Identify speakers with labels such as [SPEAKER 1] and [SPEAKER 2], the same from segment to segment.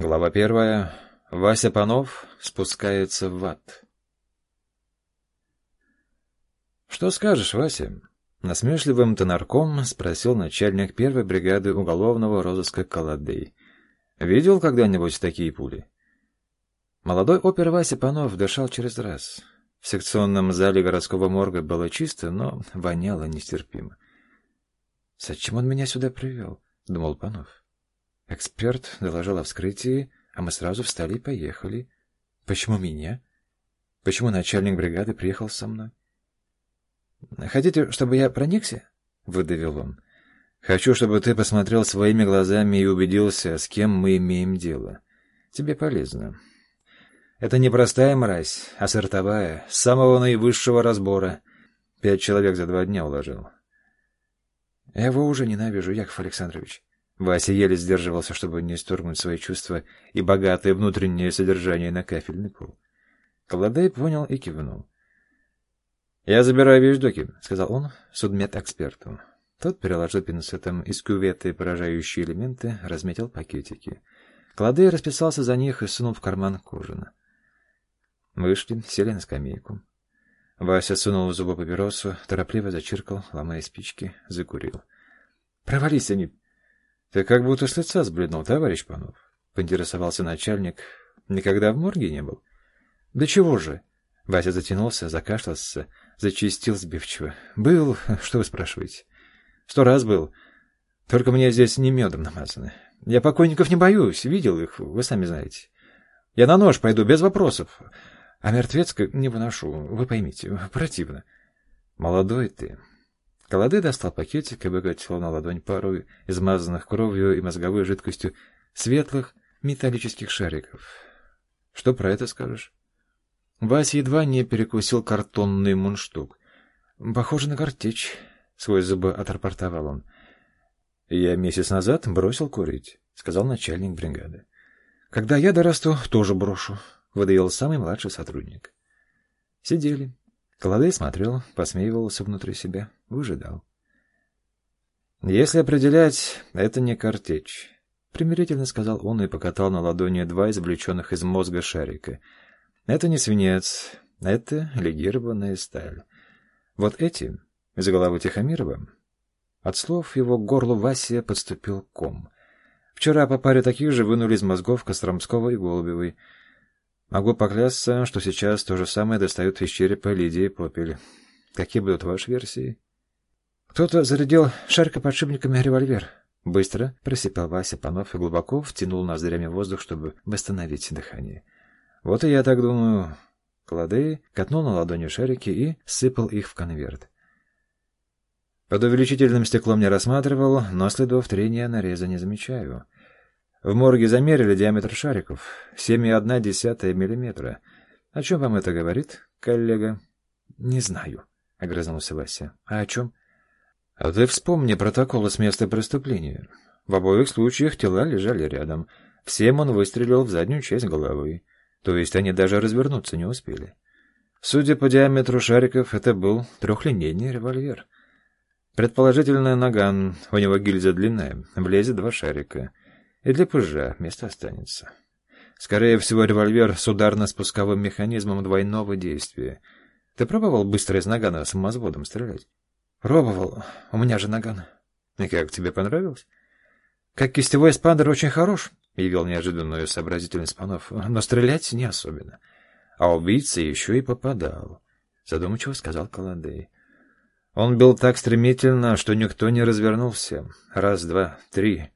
[SPEAKER 1] Глава первая. Вася Панов спускается в ад. «Что скажешь, Вася?» — насмешливым тонарком спросил начальник первой бригады уголовного розыска Каладей. «Видел когда-нибудь такие пули?» Молодой опер Вася Панов дышал через раз. В секционном зале городского морга было чисто, но воняло нестерпимо. «Зачем он меня сюда привел?» — думал Панов. Эксперт доложил о вскрытии, а мы сразу встали и поехали. Почему меня? Почему начальник бригады приехал со мной? «Хотите, чтобы я проникся?» — выдавил он. «Хочу, чтобы ты посмотрел своими глазами и убедился, с кем мы имеем дело. Тебе полезно. Это не простая мразь, а сортовая, самого наивысшего разбора. Пять человек за два дня уложил». «Я его уже ненавижу, Яков Александрович». Вася еле сдерживался, чтобы не исторгнуть свои чувства и богатое внутреннее содержание на кафельный пол. Колодей понял и кивнул. «Я забираю вещдоки», — сказал он судмедэксперту. Тот переложил пинцетом из кюветы поражающие элементы, разметил пакетики. Кладей расписался за них и сунул в карман кожано. Вышли, сели на скамейку. Вася сунул в зубы папиросу, торопливо зачиркал, ломая спички, закурил. «Провались они!» Ты как будто с лица сбледнул, товарищ Панов. Поинтересовался начальник. Никогда в морге не был? Да чего же? Вася затянулся, закашлялся, зачистил сбивчиво. Был, что вы спрашиваете? Сто раз был. Только мне здесь не медом намазаны. Я покойников не боюсь, видел их, вы сами знаете. Я на нож пойду, без вопросов. А мертвецка не выношу, вы поймите, противно. Молодой ты, Колоды достал пакетик и выкатил на ладонь пару измазанных кровью и мозговой жидкостью светлых металлических шариков. Что про это скажешь? Вася едва не перекусил картонный мундштук. Похоже на картечь, свой зубы отрапортовал он. Я месяц назад бросил курить, сказал начальник бригады. Когда я дорасту, тоже брошу, выдавил самый младший сотрудник. Сидели, Колодей смотрел, посмеивался внутри себя, выжидал. «Если определять, это не картечь», — примирительно сказал он и покатал на ладони два извлеченных из мозга шарика. «Это не свинец, это легированная сталь. Вот эти, из головы Тихомирова...» От слов его к горлу Вася подступил ком. Вчера по паре таких же вынули из мозгов Костромского и Голубевой — Могу поклясться, что сейчас то же самое достают из черепа Лидии Попель. Какие будут ваши версии? Кто-то зарядил шаркоподшипниками револьвер. Быстро просипел Вася Панов и глубоко втянул ноздрями воздух, чтобы восстановить дыхание. Вот и я так думаю. Кладей катнул на ладони шарики и сыпал их в конверт. Под увеличительным стеклом не рассматривал, но следов трения нареза не замечаю. В морге замерили диаметр шариков — 7,1 миллиметра. О чем вам это говорит, коллега? — Не знаю, — огрызнулся Вася. — А о чем? — А ты вспомни протоколы с места преступления. В обоих случаях тела лежали рядом. Всем он выстрелил в заднюю часть головы. То есть они даже развернуться не успели. Судя по диаметру шариков, это был трехлинейный револьвер. Предположительно, наган, у него гильза длинная, влезет два шарика — и для пыжа место останется. Скорее всего, револьвер с ударно-спусковым механизмом двойного действия. Ты пробовал быстро из нагана самозводом стрелять? Пробовал. У меня же наган. И как, тебе понравилось? Как кистевой спандер очень хорош, явил неожиданную сообразительность панов, но стрелять не особенно. А убийца еще и попадал, задумчиво сказал Колодей. Он бил так стремительно, что никто не развернулся. Раз, два, три.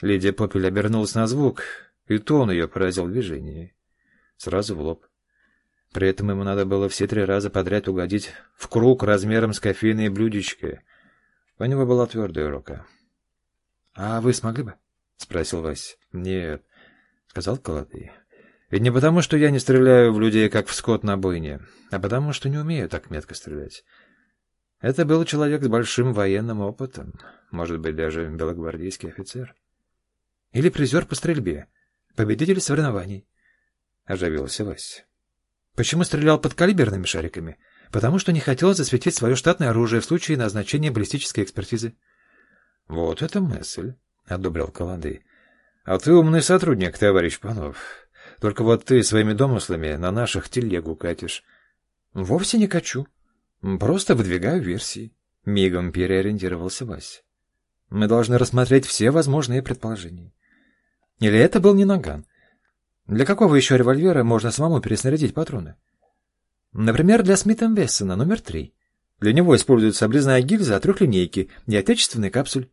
[SPEAKER 1] Лидия Попель обернулась на звук, и тон ее поразил движение. Сразу в лоб. При этом ему надо было все три раза подряд угодить в круг размером с кофейное блюдечко. У него была твердая рука. — А вы смогли бы? — спросил Вась. — Нет, — сказал Колотый. — Ведь не потому, что я не стреляю в людей, как в скот на бойне, а потому, что не умею так метко стрелять. Это был человек с большим военным опытом, может быть, даже белогвардейский офицер. — или призер по стрельбе. Победитель соревнований. Оживился Вася. Почему стрелял под калиберными шариками? Потому что не хотел засветить свое штатное оружие в случае назначения баллистической экспертизы. Вот это мысль, — одобрил Каланды. А ты умный сотрудник, товарищ Панов. Только вот ты своими домыслами на наших телегу катишь.
[SPEAKER 2] Вовсе не качу. Просто выдвигаю версии. Мигом переориентировался Вася. Мы должны рассмотреть все возможные предположения. Или это был не наган? Для какого еще револьвера можно самому переснарядить патроны? Например, для Смита Вессона номер три. Для него используется обрезная гильза от трехлинейки и отечественный капсуль.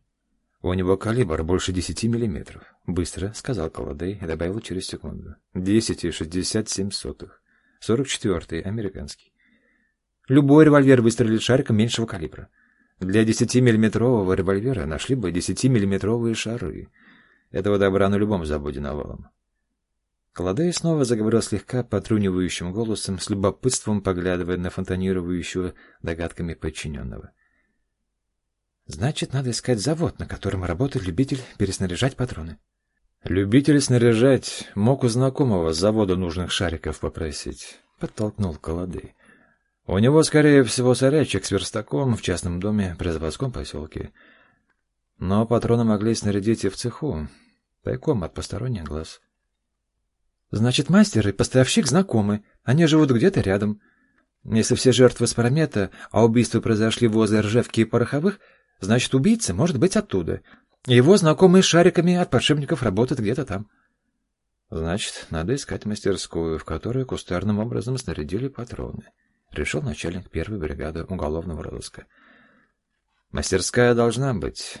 [SPEAKER 1] У него калибр больше десяти миллиметров. Быстро, сказал Колодей и добавил через секунду. Десять и шестьдесят семь сотых. Сорок четвертый, американский.
[SPEAKER 2] Любой револьвер выстрелит шариком меньшего калибра. Для 10-миллиметрового револьвера нашли бы 10-миллиметровые шары. Этого добра на любом заводе навалом.
[SPEAKER 1] Колодей снова заговорил слегка потрунивающим голосом, с любопытством поглядывая на фонтанирующего догадками подчиненного.
[SPEAKER 2] «Значит, надо искать завод, на котором работает любитель переснаряжать патроны».
[SPEAKER 1] «Любитель снаряжать мог у знакомого с завода нужных шариков попросить», — подтолкнул Колодей. У него, скорее всего, сарайчик с верстаком в частном доме при заводском поселке. Но патроны могли снарядить и в цеху, тайком от посторонних глаз.
[SPEAKER 2] Значит, мастер и поставщик знакомы, они живут где-то рядом. Если все жертвы с парамета, а убийства произошли возле Ржевки и Пороховых, значит, убийца может быть оттуда. Его знакомые с шариками от подшипников работают где-то там.
[SPEAKER 1] Значит, надо искать мастерскую, в которой кустарным образом снарядили патроны решил начальник первой бригады уголовного розыска. Мастерская должна быть.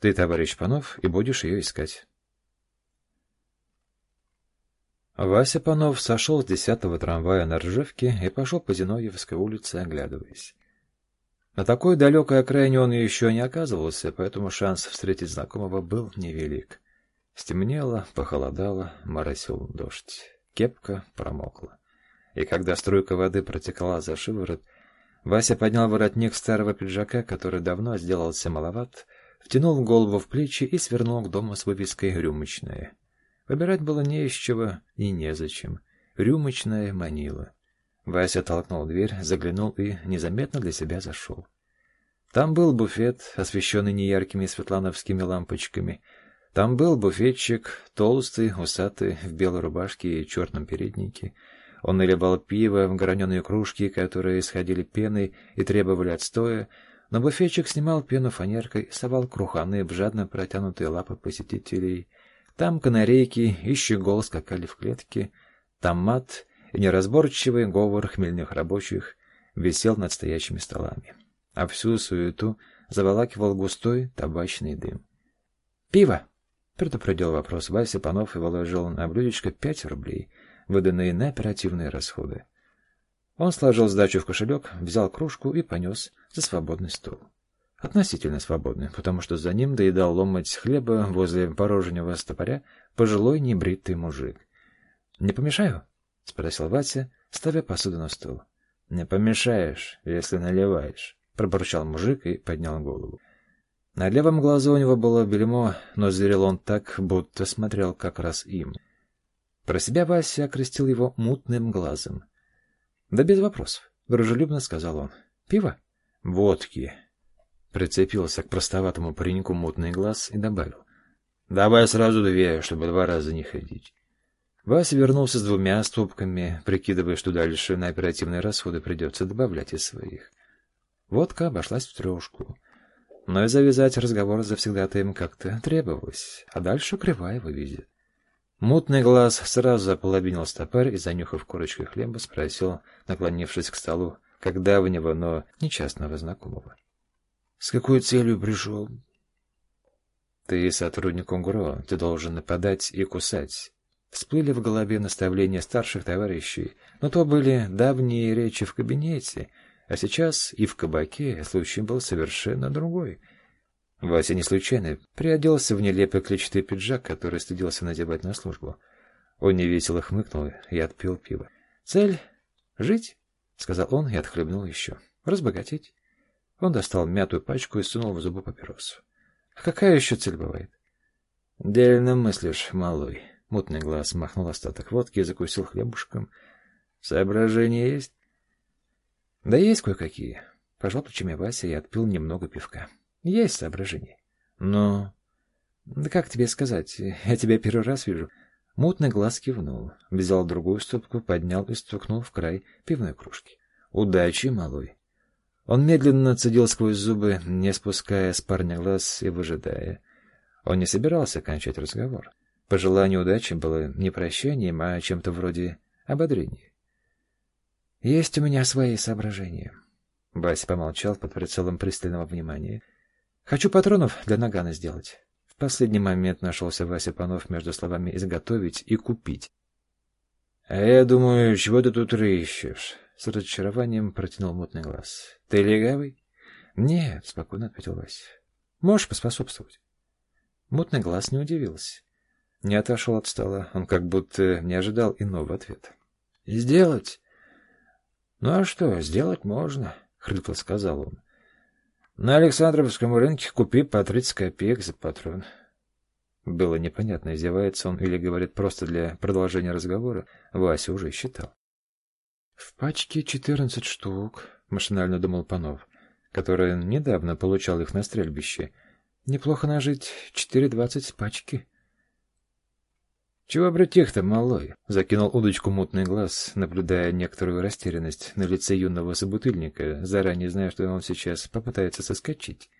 [SPEAKER 1] Ты, товарищ Панов, и будешь ее искать. Вася Панов сошел с десятого трамвая на Ржевке и пошел по Зиновьевской улице, оглядываясь. На такой далекой окраине он еще не оказывался, поэтому шанс встретить знакомого был невелик. Стемнело, похолодало, моросил дождь. Кепка промокла и когда струйка воды протекала за шиворот, Вася поднял воротник старого пиджака, который давно сделался маловат, втянул голову в плечи и свернул к дому с вывеской «Рюмочная». Выбирать было не из чего и незачем. «Рюмочная» манила. Вася толкнул дверь, заглянул и незаметно для себя зашел. Там был буфет, освещенный неяркими светлановскими лампочками. Там был буфетчик, толстый, усатый, в белой рубашке и черном переднике — он наливал пиво в граненые кружки, которые исходили пеной и требовали отстоя, но буфетчик снимал пену фанеркой и совал круханы в жадно протянутые лапы посетителей. Там канарейки и щегол скакали в клетке, там мат и неразборчивый говор хмельных рабочих висел над стоящими столами, а всю суету заволакивал густой табачный дым. «Пиво!» — предупредил вопрос Вася Панов и выложил на блюдечко пять рублей — выданные на оперативные расходы. Он сложил сдачу в кошелек, взял кружку и понес за свободный стол. Относительно свободный, потому что за ним доедал ломоть хлеба возле порожнего стопоря пожилой небритый мужик. — Не помешаю? — спросил Вася, ставя посуду на стол. — Не помешаешь, если наливаешь, — пробурчал мужик и поднял голову. На левом глазу у него было бельмо, но зверел он так, будто смотрел как раз им — про себя Вася окрестил его мутным глазом. — Да без вопросов, — дружелюбно сказал он. — Пиво? — Водки. Прицепился к простоватому пареньку мутный глаз и добавил. — Давай сразу две, чтобы два раза не ходить. Вася вернулся с двумя стопками, прикидывая, что дальше на оперативные расходы придется добавлять из своих. Водка обошлась в трешку. Но и завязать разговор завсегдатаем как-то требовалось, а дальше кривая вывезет. Мутный глаз сразу заполовинил стопарь и, занюхав корочкой хлеба, спросил, наклонившись к столу, как давнего, но нечастного знакомого. — С какой целью пришел? — Ты сотрудник УНГРО, ты должен нападать и кусать. Всплыли в голове наставления старших товарищей, но то были давние речи в кабинете, а сейчас и в кабаке случай был совершенно другой — Вася не случайно приоделся в нелепый клетчатый пиджак, который стыдился надевать на службу. Он невесело хмыкнул и отпил пиво. «Цель — жить», — сказал он и отхлебнул еще. «Разбогатеть». Он достал мятую пачку и сунул в зубы папиросу. «А какая еще цель бывает?» «Дельно мыслишь, малой». Мутный глаз махнул остаток водки и закусил хлебушком. «Соображения есть?» «Да есть кое-какие». Пожал плечами Вася и отпил немного пивка. Есть соображение. Но
[SPEAKER 2] Да как тебе сказать? Я тебя первый раз вижу. Мутный глаз кивнул, взял другую стопку, поднял и стукнул в край пивной кружки. Удачи, малой. Он медленно цедил сквозь зубы, не спуская с парня глаз и выжидая. Он не собирался кончать разговор. Пожелание удачи было не прощанием, а чем-то вроде ободрения. «Есть у меня свои соображения». Вася помолчал под прицелом пристального внимания. «Хочу патронов для нагана сделать последний момент нашелся Вася Панов между словами «изготовить» и «купить». «А я думаю, чего ты тут рыщешь?» С разочарованием протянул мутный глаз. «Ты легавый?» «Нет», — спокойно ответил Вася. «Можешь поспособствовать?» Мутный глаз не удивился. Не отошел от стола, он как будто не ожидал иного ответа. «Сделать?» «Ну а что, сделать можно», — хрипло сказал он. На Александровском рынке купи по 30 копеек за патрон. Было непонятно, издевается он или говорит просто для продолжения разговора. Вася уже считал. В пачке 14 штук, машинально думал Панов, который недавно получал их на стрельбище. Неплохо нажить 4,20 с пачки. «Чего притих-то, малой?» — закинул удочку мутный глаз, наблюдая некоторую растерянность на лице юного собутыльника, заранее зная, что он сейчас попытается соскочить.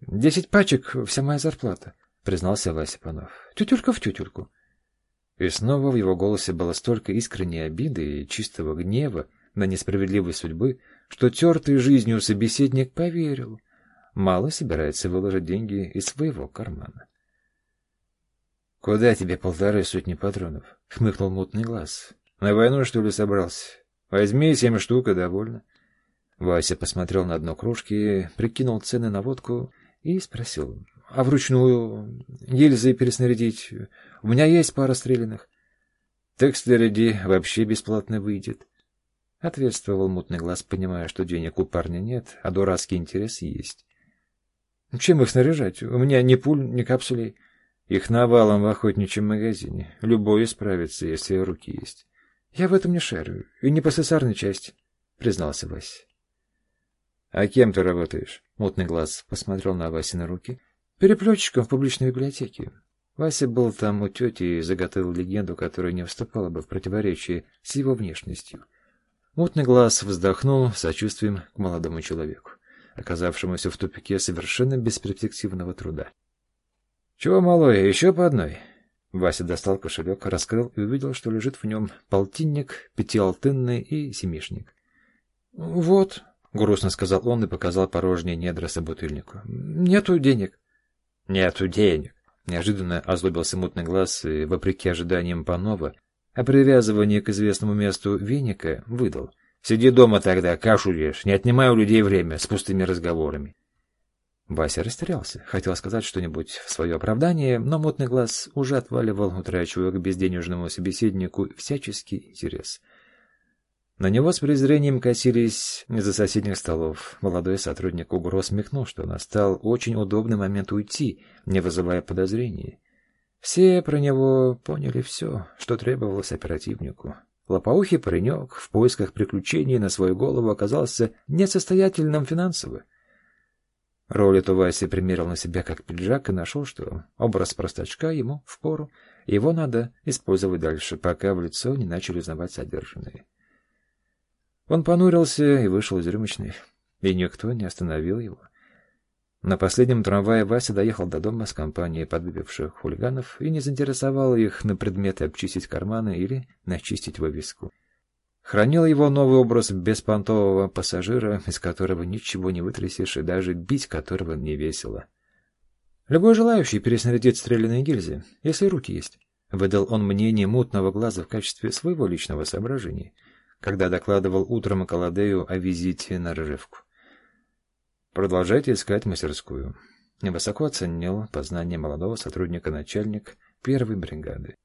[SPEAKER 2] «Десять пачек — вся моя зарплата», — признался Вася Панов. «Тютюлька в тютюльку». И снова в его голосе было столько искренней обиды и чистого гнева на несправедливость судьбы, что тертый жизнью собеседник поверил. Мало собирается выложить деньги из своего кармана. «Куда тебе полторы сотни патронов?» — хмыкнул мутный глаз. «На войну, что ли, собрался? Возьми семь штук и довольно». Вася посмотрел на дно кружки, прикинул цены на водку и спросил. «А вручную гильзы переснарядить? У меня есть пара стрелянных». «Так снаряди, вообще бесплатно выйдет». Ответствовал мутный глаз, понимая, что денег у парня нет, а дурацкий интерес есть. «Чем их снаряжать? У меня ни пуль, ни капсулей». Их навалом в охотничьем магазине. Любой справится, если руки есть. Я в этом не шарю. И не по сесарной части, признался Вася. А кем ты работаешь? Мутный глаз посмотрел на Васе на руки. Переплетчиком в публичной библиотеке. Вася был там у тети и заготовил легенду, которая не вступала бы в противоречие с его внешностью. Мутный глаз вздохнул сочувствием к молодому человеку, оказавшемуся в тупике совершенно бесперспективного труда. «Чего, малое, еще по одной?» Вася достал кошелек, раскрыл и увидел, что лежит в нем полтинник, пятиалтынный и семишник. «Вот», — грустно сказал он и показал порожнее недра собутыльнику. «Нету денег». «Нету денег», — неожиданно озлобился мутный глаз и, вопреки ожиданиям Панова, о привязывании к известному месту веника выдал. «Сиди дома тогда, кашу ешь, не отнимай у людей время с пустыми разговорами». Вася растерялся. Хотел сказать что-нибудь в свое оправдание, но мутный глаз уже отваливал, утрачивая к безденежному собеседнику всяческий интерес. На него с презрением косились из-за соседних столов. Молодой сотрудник УГРО смехнул, что настал очень удобный момент уйти, не вызывая подозрений. Все про него поняли все, что требовалось оперативнику. Лопоухий паренек в поисках приключений на свою голову оказался несостоятельным финансово. Роль эту примерил на себя как пиджак и нашел, что образ простачка ему впору, его надо использовать дальше, пока в лицо не начали узнавать содержанные. Он понурился и вышел из рюмочной, и никто не остановил его. На последнем трамвае Вася доехал до дома с компанией подвыпивших хулиганов и не заинтересовал их на предметы обчистить карманы или начистить вывеску. Хранил его новый образ беспонтового пассажира, из которого ничего не вытрясешь и даже бить которого не весело. Любой желающий переснарядить стрелянные гильзы, если руки есть. Выдал он мнение мутного глаза в качестве своего личного соображения, когда докладывал утром Акаладею о визите на Ржевку. Продолжайте искать мастерскую. Невысоко оценил познание молодого сотрудника начальник первой бригады.